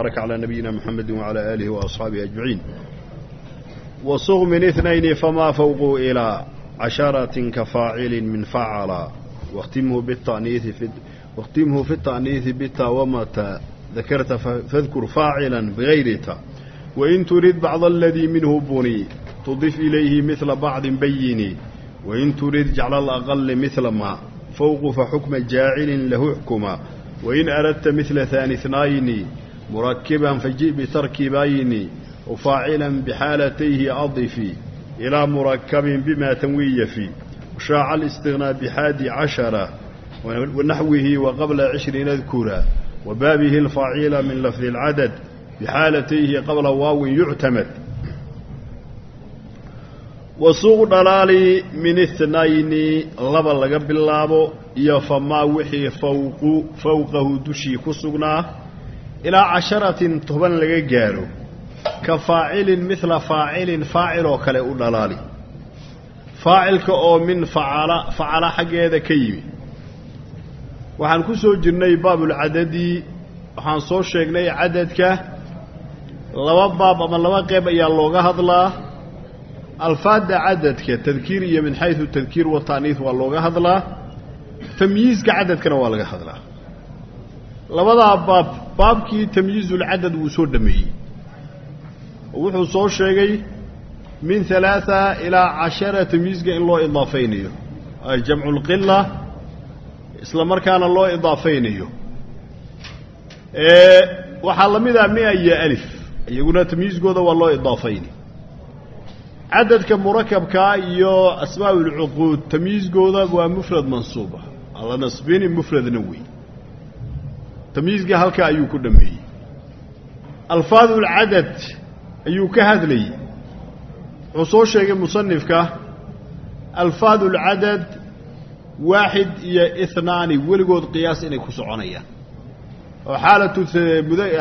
بارك على نبينا محمد وعلى آله وأصحابه أجمعين وصغ من اثنين فما فوق إلى عشرة كفاعل من فعل واختمه بالتأنيث في واختمه في التأنيث بتا ومتى ذكرت فاذكر فاعلا بغير تا وإن تريد بعض الذي منه بني تضيف إليه مثل بعض بيني وإن تريد جعل الأقل مثل ما فوق فحكم جاعل له حكما وإن أردت murakiban faji bitarki baayini wfaacilan bixaalatayhi adifi ilaa murakabin bima tanwiya fi shaaca alistiqnaa bixaadi cashara wanaxwihi waqabla cishrin adkura wa baabihi alfaacila min lafdi alcadad bixaalatayhi qabla waawin yuctamad wasuuq dhalaali min itnayni laba laga bilaabo iyo famaa wixii fawqu fowqahu dushii ku sugnaa ilaa casharatin toban laga gaaro ka faacilin midla faacilin faacil oo kale u dhalaali. Faacilka oo min facala facala xaggeeda ka yimi. Waxaan ku soo jirnay baabulcadadi waxaan soo sheegnay cadadka. Laba baab ama laba qeyb ayaa looga hadlaa. Alfaadda cadadka tadkiir iyo min xaysu tadkiir wa ta'niis waa looga hadlaa. Tamyiizka cadadkana waa laga hadlaa labadaa baab baabkii tamyiizulcadad wuu soo dhameeyey. Wuxuu soo sheegay min halaaa ilaa cashara tamyiizka in loo idaafaynayo. Jamculqila isla markaana loo idaafaynayo. Waxaa la mid ah mia iyo alif. Iyaguna tamyiizkooda waa loo idaafayni cadadka murakabkaa iyo asbaab tamyiizkooda waa mufrad mansuuba. Alla nasbini mufradna wey tamyiizkii halkaa ayuu ku dhameeyey alfaadulcadad ayuu ka hadlayey. Wuxuu soo sheegay musanifka alfaadulcadad waaxid iyo ihnaani weligood qiyaas inay ku soconayaan. Oo xaalatu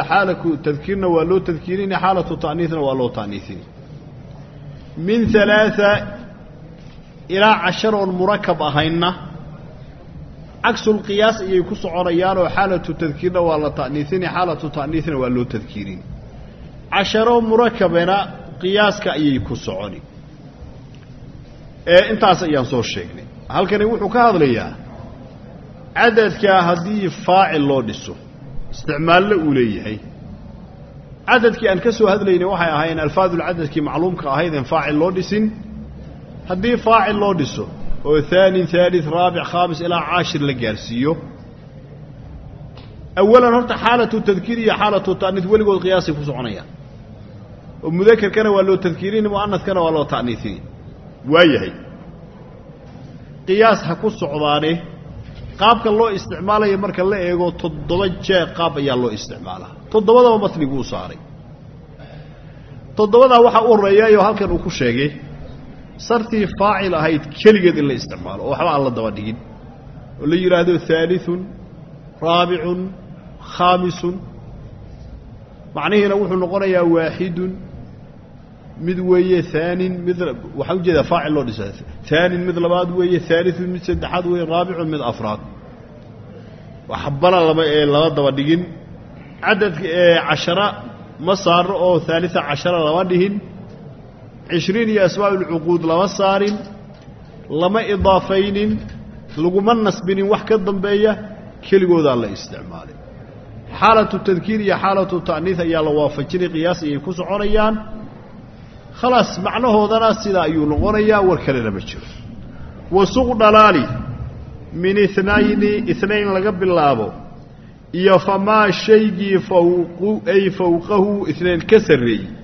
xaalatu tadkiirna waa loo tadkiirini xaalatu ta'niisna waa loo ta'niisini min halaaa ilaa cashar oon murakab ahaynna cagsulqiyaas ayay ku soconayaanoo xaalatu tadkiirna waa la ta'niisini xaalatu ta'niisna waa loo tadkiirini casharo murakabena qiyaaska ayay ku soconi. Ee intaas ayaan soo sheegnay. Halkani wuxuu ka hadlayaa cadadka haddii faacil loo dhiso isticmaalna uu leeyahay. Cadadkii aan ka soo hadlaynay waxay ahaayeen alfaadulcadadkii macluumka ahaydeen faacil loo dhisin. Haddii faacil loo dhiso oo haanin haalid raabic khaamis ilaa caashir la gaarsiiyo. Awalan horta xaalatu tadkiir iyo xaalatu ta'niis weligood qiyaasay ku soconayaan. Oo mudakerkana waa loo tadkiirini mu'anaskana waa loo ta'niisini waayahay. Qiyaas ha ku socdaane qaabka loo isticmaalayo marka la eego toddoba jee qaab ayaa loo isticmaalaa. Toddobadaba matniguu saaray. Toddobadaa waxaa u horreeyaayoo halkan uu ku sheegay sartii faacil ahayd keligeed in la isticmaalo oo waxba aan la daba oo la yidhaahdo haaliثun raabicun khaamisun. Macnihiina wuxuu noqonayaa waaxidun mid weeye haanin mid waxaa u jeedaa faacil loo dhisa haanin mid labaad weeye haaliثun mid saddexaad weeye raabicun mid afraad. Waxbana lama ee lama daba dhigin. Cadadka ee cashara ma saarno oo haalisa cashara lama dhihin cishriin iyo asbaab ulcuquud lama saarin lama idaafaynin laguma nasbinin wax ka dambeeya keligoodaa la isticmaalay xaalatu tadkiir iyo xaalatu ta'niis ayaa la waafajinay qiyaas ayay ku soconayaan khalaas macnahoodana sidaa ayuu noqonayaa war kalena ma jiro wasuq dhalaali min inayni inayn laga bilaabo iyo famaa shaygii fawqu ay fowqahu inayn ka sarreeyey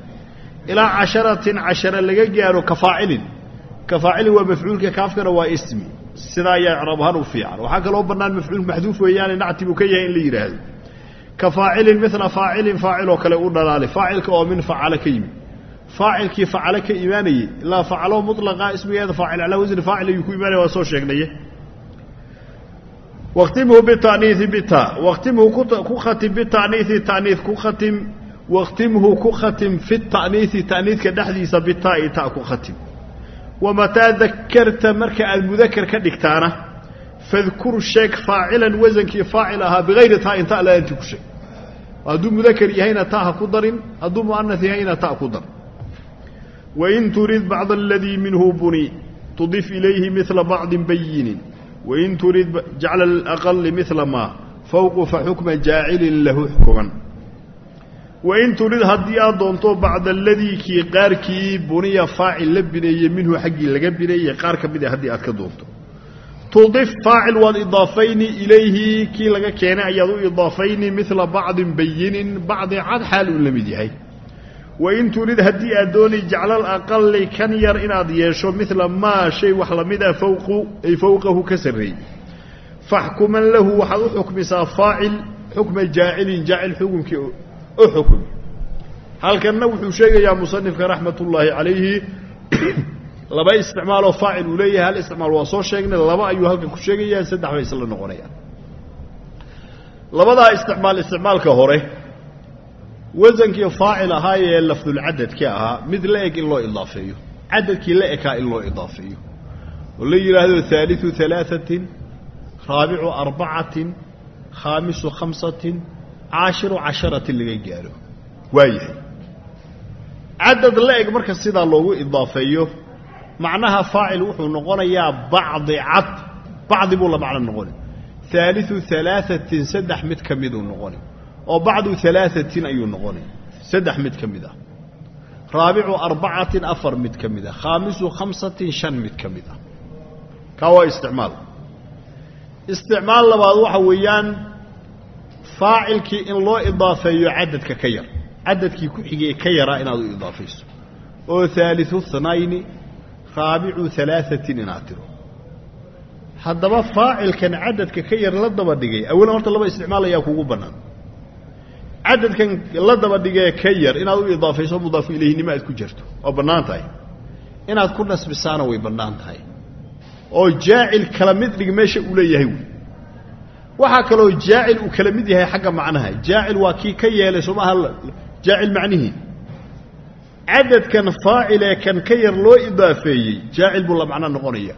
ilaa casharatin cashara laga gaaro kafaacilin. Kafaacilin waa mafcuulka kaafkana waa ismi. Sidaa ayaa icraab ahaan u fiican. Waxaa kaloo bannaan mafcuul maxduuf weeyaane nacti buu ka yahay in la yidhaahdo kafaacilin mila faacilin faacil oo kale u dhalaali faacilka oo min facala ka yimid. Faacilkii facalo ka imaanayey ilaa facalo mulaqa ismigeeda faacil alaa wasni faacil ayuu ku imaanaya waa soo sheegnaye waqtimhu bitaniii bita waqtimhu ku khatim bitaniii taniif ku khatim wakhtimhu ku khatim fi ta'niisi ta'niidka dhexdiisa bitaa'i ta ku khatim wamataa dakarta marka aad mudakar ka dhigtaana fadkur sheeg faacilan wasankii faacil ahaa bigayri taa inta laaanti ku sheeg hadduu mudakar yahayna ta ha ku darin hadduu mu'anas yahayna ta ku dar wain turid bacda aladii minhu buni tudif ilayhi midla bacdin bayinin wain turid jacla alaqali midla maa fawqu fa xukma jaacilin lahu xukuman wain turid haddii aad doonto bacda aladii kii qaarkii buniya faacil la bineeye minhu xaggii laga bineeyey qaar ka mid a haddii aad ka doonto. Tudif faacil waad idaafayni ilayhi kii laga keenay ayaad u idaafayni midla bacdin bayinin bacdi cad xaal uu la mid yahay. Wain turid haddii aad doonay jaclal aqali kan yar inaad yeesho midla maa shay wax la mid ah fawqu ay fowqahu ka sarreeyey. Faxkuman lahu waxaad u xukmisaa faacil xukma jaacilin jaacil xukunkii u xukm halkanna wuxuu sheegayaa musanifka raxmat ullaahi calayhi laba isticmaaloo faacil uu leeyahay hal isticmaal waa soo sheegnay laba ayuu halkan ku sheegayaa saddex bay isla noqonayaan. Labadaa isticmaal isticmaalka hore wasankii faacil ahaa ee lafdulcadadka ahaa mid la eg in loo idaafeeyo cadadkii la ekaa in loo idaafeeyo. Oo la yidhaahdo haaliu alaaثatin raabicu arbacatin khaamisu khamsatin caashiru casharatin laga gaaro waayahay cadad la eg marka sidaa loogu idaafeeyo macnaha faacil wuxuu noqonayaa bacdi cad bacdi buu la macno noqoni haaliu alaaثatin saddex mid ka miduu noqoni oo bacdu alaaثatin ayuu noqoni saddex mid ka mid ah raabicu arbacatin afar mid ka mid ah khaamisu khamsatin shan mid ka mid ah kaa waa isticmaal isticmaal labaad waxa weeyaan faacilkii in loo idaafeeyo cadadka ka yar. Cadadkii ku xigay ka yaraa inaad u idaafayso. Oo haaliu hanayni raabicu alaaثatin inaad tiro. Haddaba faacilkan cadadka ka yar la daba dhigay awalan horta laba isticmaal ayaa kugu bannaan. Cadadkan la daba dhigee ka yar inaad u idaafayso mudaafu ilayhinimo aad ku jirto oo bannaan tahay. Inaad ku nasbisaana way bannaan tahay. Oo jaacil kala mid dhig meesha uu leeyahay wey waxaa kaloo jaacil uu kala mid yahay xagga macnaha. Jaacil waa kii ka yeelay somaha jaacil macnihii cadadkan faacilee kan ka yar loo idaafeeyey jaacil buu la macno noqonaya.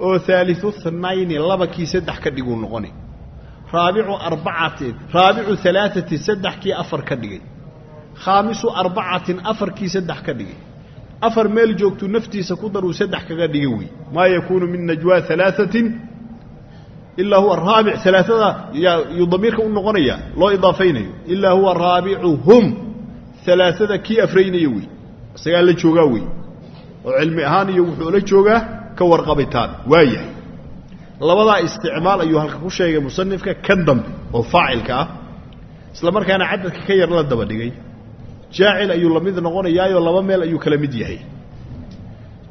Oo haaliu hanayni laba kii saddex ka dhiguu noqoni raabicu arbacatin raabicu alaaثatin saddex kii afar ka dhigay. Khaamisu arbacatin afar kii saddex ka dhigay. Afar meel joogtuu naftiisa ku daruu saddex kaga dhigay wey maa yakuunu min najwaa alaaثatin ilaa huwa raabic alaaada yuu damiirka u noqonaya loo idaafaynayo. Ilaa huwa raabicuhum alaaada kii afraynaya wey isagaa la joogaa wey. Oo cilmi ahaan iyo wuxuu la joogaa ka warqabitaan waayahay labadaa isticmaal ayuu halka ku sheegay musanifka kan dambe oo faacilka ah. Isla markaana cadadka ka yar la daba dhigay jaacil ayuu la mid noqonayaayoo laba meel ayuu kala mid yahay.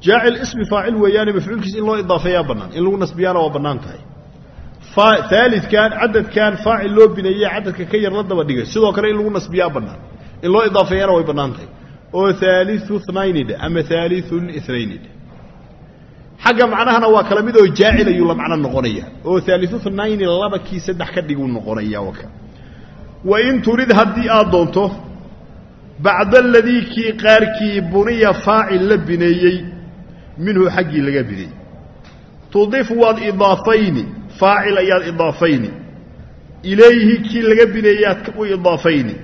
Jaacil ismi faacil weeyaane mafcuulkiisa in loo idaafeeyaa bannaan in lagu nasbiyaana waa bannaan aalidkan cadadkan faacil loo bineeye cadadka ka yar la daba dhigay. Sidoo kale in lagu nasbiyaa bannaan in loo idaafeeyana way bannaan tahay oo haaliu nayni dhe ama haaliun inayni dhe xagga macnahana waa kala mid oo jaacil ayuu la macno noqonaya oo haaliu nayni laba kii saddex ka dhiguu noqonaya wain turid haddii aad doonto bacda aladii kii qaarkii buniya faacil la bineeyey minhu xaggii laga bineeyey. Tudif waad faacil ayaad idaafayni ilayhi kii laga bineeyaad u idaafayni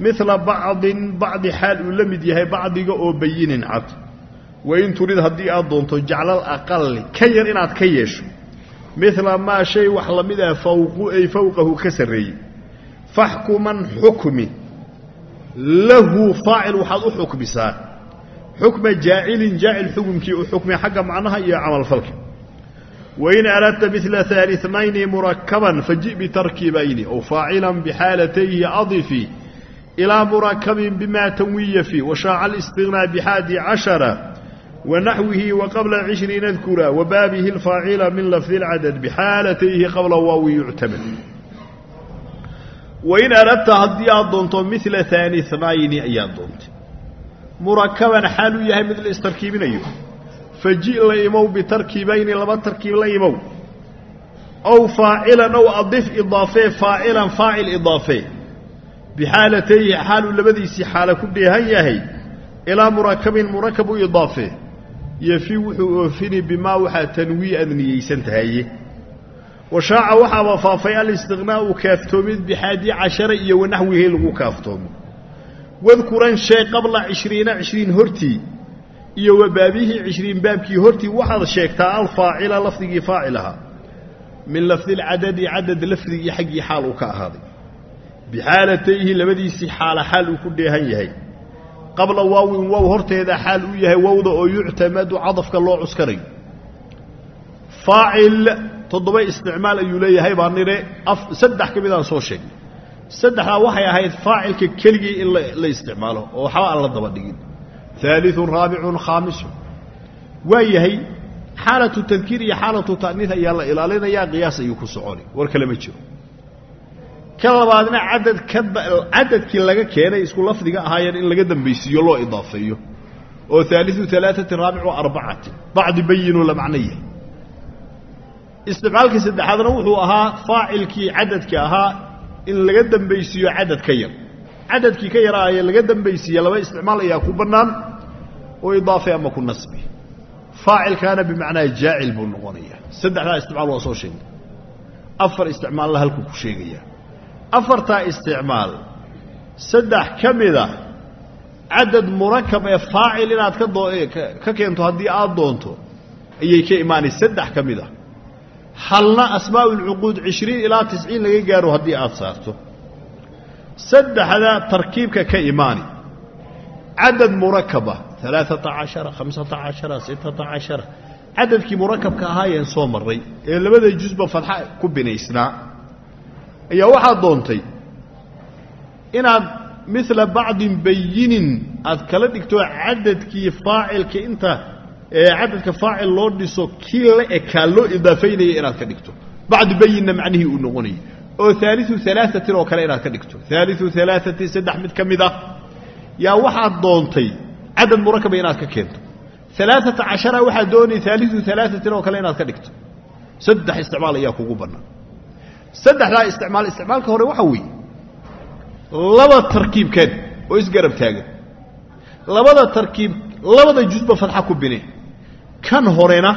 midla bacdin bacdi xaal uu la mid yahay bacdiga oo bayinin cad. Wain turid haddii aad doonto jaclal aqali ka yar inaad ka yeesho. Midla maa shay wax la mid ah fawqu ay fowqahu ka sarreeyey. Faxkuman xukmi. Lahu faacil waxaad u xukmisaa. Xukma jaacilin jaacil xukumkii u xukmi xagga macnaha iyo camalfalka wain aradta midla haaliثnayni murakaban faji bitarkibayni ow faacilan bixaalatayhi adifi ilaa murakabin bima tanwiya fi washaaca اlistiغnaa bixaadi cashara wanaxwihi waqabla cishriina dkura wabaabihi اlfaacila min lafdi اlcadad bixaalatayhi qabla waawi yuctamad wain aradta haddii aad doonto mila haani nayni ayaad doontay murakaban xaal uu yahay mid la istarkiibinayo faji la imow bitarkiibayni laba tarkiib la imow ow faacilan ow adif idaafee faacilan faacil idaafee. Bixaalatayhi xaaluu labadiisii xaala ku dheehan yahay ilaa murakabin murakab u idaafee. Yofi wuxuu oofini bimaa waxaa tanwii aad niyeysan tahaye washaaca waxaaba faafay alistiqnaa'u kaaftoomid bixaadi cashara iyo wanaxwihi lagu kaaftoomo. Wadkuran shay qabla cishriina cishriin hortii iyo wa baabihii cishriin baabkii hortii waxaad sheegtaa alfaacila lafdigii faacil ahaa min lafdi lcadadi cadad lafdigii xaggii xaal uu ka ahaaday. Bixaalatayhi labadiisii xaala xaal uu ku dheehan yahay. Qabla waawin wow horteeda xaal uu yahay wowda oo yuctamadu cadafka loo cuskanayo faacil toddoba isticmaal ayuu leeyahay baa nire saddex ka midaan soo sheegnay saddexdaa waxay ahayd faacilka keligii in la isticmaalo oo waxba aan la daba dhigin aaliun raabicun khaamisun waa yahay xaalatu tadkiir iyo xaalatu ta'niis ayaa la ilaalinayaa qiyaas ayuu ku soconi war kale ma jiro ka labaadna cadad cadadkii laga keenay isku lafdiga ahaayeen in laga dambaysiiyo loo idaafeeyo oo aaliu alaaati raabicu arbacati bacdi bayinuu la macno yahay isticmaalkii saddexaadna wuxuu ahaa faacilkii cadadka ahaa in laga dambaysiiyo cadad ka yar cadadkii ka yaraaye laga dambaysiiye laba isticmaal ayaa ku bannaan oo idaafe ama ku nasbi. Faacilkaana bimacnaa jaacil buu noqonayaa. Saddexdaa isticmaal waa soo sheegay. Afar isticmaalna halkuu ku sheegayaa afartaa isticmaal saddex ka mida cadad murakab ee faacil inaad ka keento haddii aad doonto ayay ka imaanay saddex ka mid a halna asmaa ulcuquud cishriin ilaa tisciin laga gaaro haddii aad saarto. Saddexda tarkiibka ka imaani. Cadad murakaba alaaata cashara hamsata cashara sittata cashara cadadkii murakabka ahaayeen soo marray ee labada jusba fadxa ku binaysnaa. Ayaa waxaad doontay inaad mila bacdin bayinin aad kala dhigto cadadkii faacilka inta cadadka faacil loo dhiso kii la ekaa loo idaafaynaya inaad ka dhigto. Bacdu bayinna macnihii uu noqonayay. Oo aaliu alaatin oo kale inaad ka dhigto. Aaliu alaatin saddex mid ka mid ah. Yaa doontay cadad murakaba inaad ka keento. Alaaata cashara waxaad doonay aaliu alaatin oo kale inaad ka dhigto. Saddex isticmaal ayaa kugu bannaan saddexdaa isticmaal isticmaalka hore waxaa weeye laba tarkiibkeen oo isgarab taagan. Labada tarkiib labada jusba fadxa ku bine. Kan horena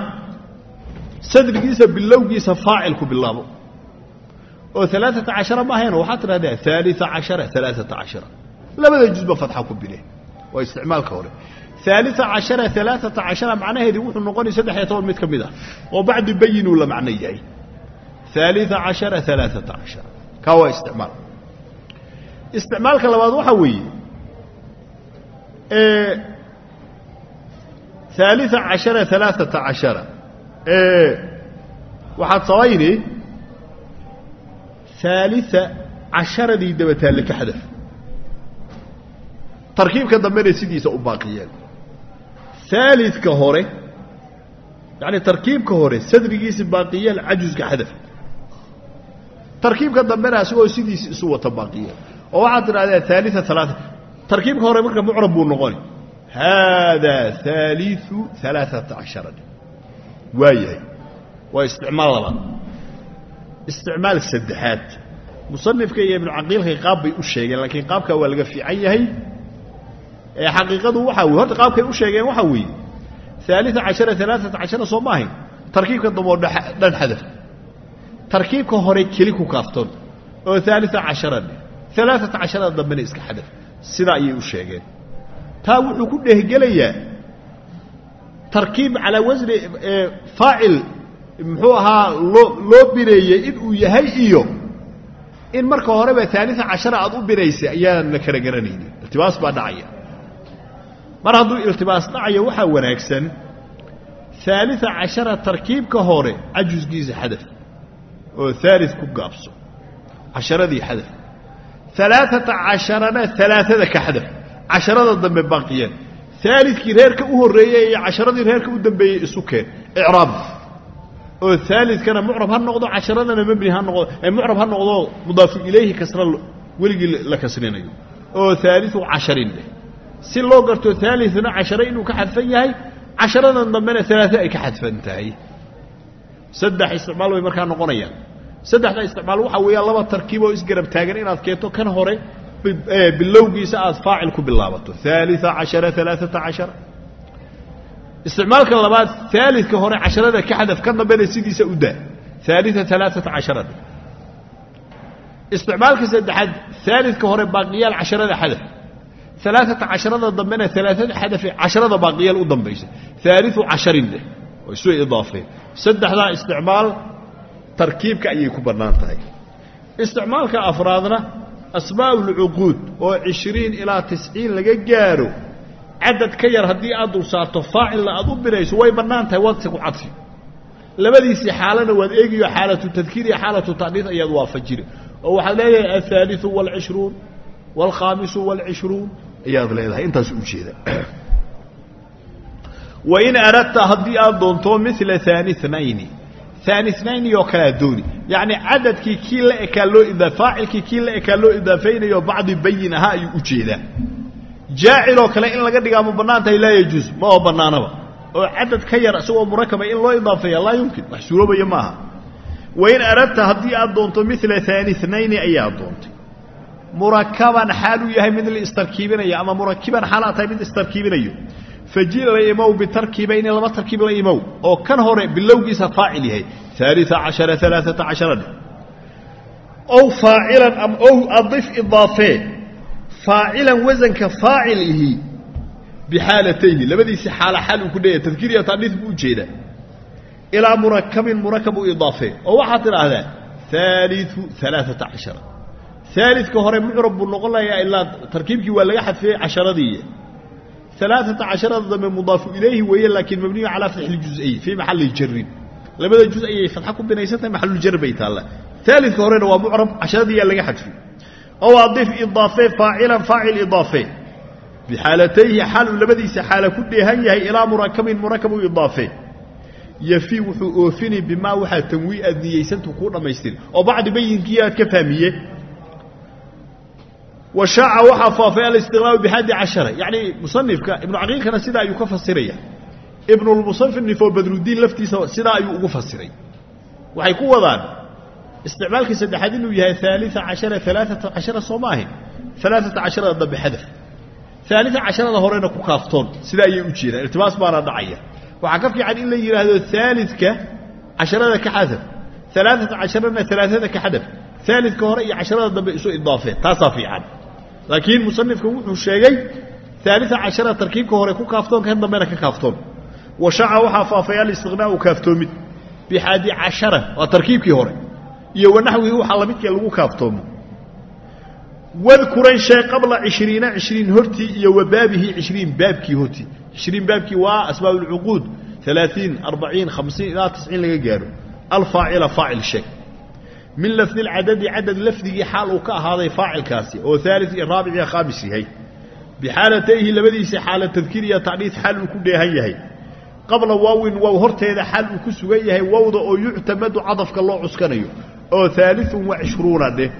sadrigiisa bilowgiisa faacil ku bilaabo. Oo alaaata cashara ma ahayn waxaad tidhahdaa aalia cashara alaaata cashara. Labada waa isticmaalka hore. Aalia cashara alaaata cashara macnaheedii wuxuu noqonaya saddex iyo toban mid ka mid ah oo bacdu bayinuu la macno yahay. Aalia cashara alaaata cashara. Kaa waa isticmaal. Isticmaalka labaad waxaa weeye aalia cashara alaaata cashara. Waxaad sabayni aalia casharadii dabataalle ka xadaf tarkiibka dambena sidiisa u baaqiyeen. Aalidka hore yani tarkiibka hore sadrigiisa baaqiyeen cajuska xadaf. Tarkiibka dambena asigoo sidiisa isu wata baaqiyeen. Oo waxaad tidhahdaa aalia alaaa tarkiibka hore marka mucrab buu noqoni haadaa aaliu alaaata cashara. Waa yahay waa isticmaal labaad isticmaal saddexaad. Musanifka iyo ibnu caqiilka qaab bay u sheegeen laakiin qaabkaa waa laga fiican yahay ee xaqiiqadu waxaa weye horta qaabkay u sheegeen waxaa weeye aalia cashara alaaata cashara soo ma ahayn tarkiibka dambeoo dhan xadaf tarkiibka hore keli ku kaaftoon oo aalia cashara dheh alaaata casharada dambena iska xadaf sidaa ayay u sheegeen. Taa wuxuu ku dhehgelayaa tarkiib calaa wasni faacil muxuu ahaa loo loo bineeyey inuu yahay iyo in marka horeba aalia cashara aad u binaysay ayaan la kala garanaynin iltibaas baa dhacaya mar hadduu iltibaas dhacayo waxaa wanaagsan aalia cashara tarkiibka hore cajusgiisa xadaf oo aali ku gaabso casharadii xadaf. Alaaata casharana alaaada ka xadaf casharada dambe baaqiyeen. Aalidkii reerka u horreeyey iyo casharadii reerka u dambeeyey isu keen icraab. Oo aalidkana mucrab ha noqdo casharadana mebni ha noqdo mucrab ha noqdo mudaafu ilayhi kasra weligii la kasrinayo. Oo aaliu casharin dheh si loo garto aalina cashare inuu ka xadfan yahay casharadan dambena alaao ay ka xadfan tahay. Saddex isticmaal bay markaa noqonayaan. Saddexda isticmaal waxa weeyaan laba tarkiib oo isgarab taagan inaad keento kan hore e, bilowgiisa aad faacil ku bilaabato. Aalia cashara alaaata cashara. Isticmaalka labaad aalika hore casharada ka xadaf ka dambena sidiisa u daa. Aalia alaaata casharada isticmaalka saddexaad aalika hore baaqiyaal casharada xadaf alaaata casharada dambena alaaada xadafe casharada baaqiyal u dambaysa aaliu casharin leh oo isu idaafeen saddexdaa isticmaal tarkiibka ayay ku bannaan tahay isticmaalka afraadna asbaabulcuquud oo ishriin ilaa tisciin laga gaaro cadad ka yar haddii aad dul saarto faacilna aad u binayso way bannaan tahay wadsi ku cadfi labadiisii xaalana waad eegiyo xaalatu tadkiir iyo xaalatu ta'niis ayaad waafajiri oo waxaad leedahay alhaaliu waalcishruun waalkhaamisu waalcishruun ayaad leedahay intaas ujeeda wain aradta haddii aad doonto mila haani nayni haani nayni oo kalea dooni. Yacni cadadkii kii la ekaa loo faacilkii kii la ekaa loo idaafaynayo bacdi bayin ahaa ayuu u jeedaa. Jaacil oo kale in laga dhigaa ma bannaan tahay laa yajuus ma oo bannaanaba. Oo cadad ka yar isagoo murakaba in loo idaafeeya laa yumkin wax suuroobaya maaha. Wain aradta haddii aad doonto mila haani nayni ayaad doontay murakaban xaaluu yahay mid la istarkiibinayo ama murakiban xaal aad tahay mid istarkiibinayo. Faji la imow bitarkiibayni laba tarkiib la imow oo kan hore bilowgiisa faacil yahay. Aalia cashara alaaata cashara dhe ow faacilan ama ow adif idaafee faacilan wasanka faacil bixaalatayni. Labadiisii xaala xaal uu ku dheeyahay tadkiir iyo taaniis buu u jeedaa ilaa murakabin murakab u idaafee oo waxaad tidhaahdaa aaliu alaaata cashara aalidka hore mucrab buu noqon layaa ilaa tarkiibkii waa laga xadfiyey casharadii. Alaaata casharada dambe mudaafu ilayhi weeye laakiin mabniyu calaa fatxi ljuزayi fii maxali jarin labada juz ayay fatxa ku binaysantahay maxaluljar bay taalla. Aalidka horena waa mucrab casharadii yaa laga xadfi ow adif idaafe faacilan faacil idaafe. Bixaalatayhi xaaluu labadiisa xaala ku dheehan yahay ilaa murakabin murakab u idaafe. Yafi wuxuu oofini bimaa waxaa tanwii aad niyeysantu kuu dhammaystiri oo bacdi bayinkii aad ka fahmiye washaaca waxaa faafay alistiqlaalu bixadi cashara. Yacni musanifka ibnu caqiilkana sidaa ayuu ka fasiraya. Ibnulmusanif oo badrudiin laftiisa sidaa ayuu ugu fasiray. Waxay ku wadaan isticmaalkii saddexaad inuu yahay aalia cashara alaaata cashara soo ma ahayn alaaata casharada dambe xadaf. Aalia casharada horena ku kaaftoon sidaa ayay u jeedaan. Iltibaas baana dhacaya. Waxaa ka fiican in la yidhaahdo aalidka casharada ka xadaf. Alaaata casharana alaaada ka xadaf. Aalidka hore iyo casharada dambe isu idaafeen taasaa fiican laakiin musanifka wuxuu sheegay aalia cashara tarkiibka hore ku kaaftoon kan dambena ka kaaftoon. Washaca waxaa faafay alistiqnaau kaaftoomid. Bixaadi cashara waa tarkiibkii hore. Iyo wanaxwihi waxaa lamidkee lagu kaaftoomo. Wadkuran shay qabla cishriina cishriin hortii iyo wa baabihi cishriin baabkii hortii. Cishriin baabkii waa asbaab alaaiin arbaciin hamsiin ilaa tisciin laga gaaro. Alfaacila faacil sheeg min lafdi lcadadi cadad lafdigii xaal uu ka ahaaday faacilkaasi oo aali iyo raabic iyo khaamis yahay. Bixaalatayhi labadiisa xaala tadkiir iyo tacniis xaal uu ku dheehan yahay. Qabla waawin wow horteeda xaal uu ku sugan yahay wowda oo yuctamadu cadafka loo cuskanayo oo aaliun wa cishruuna dheh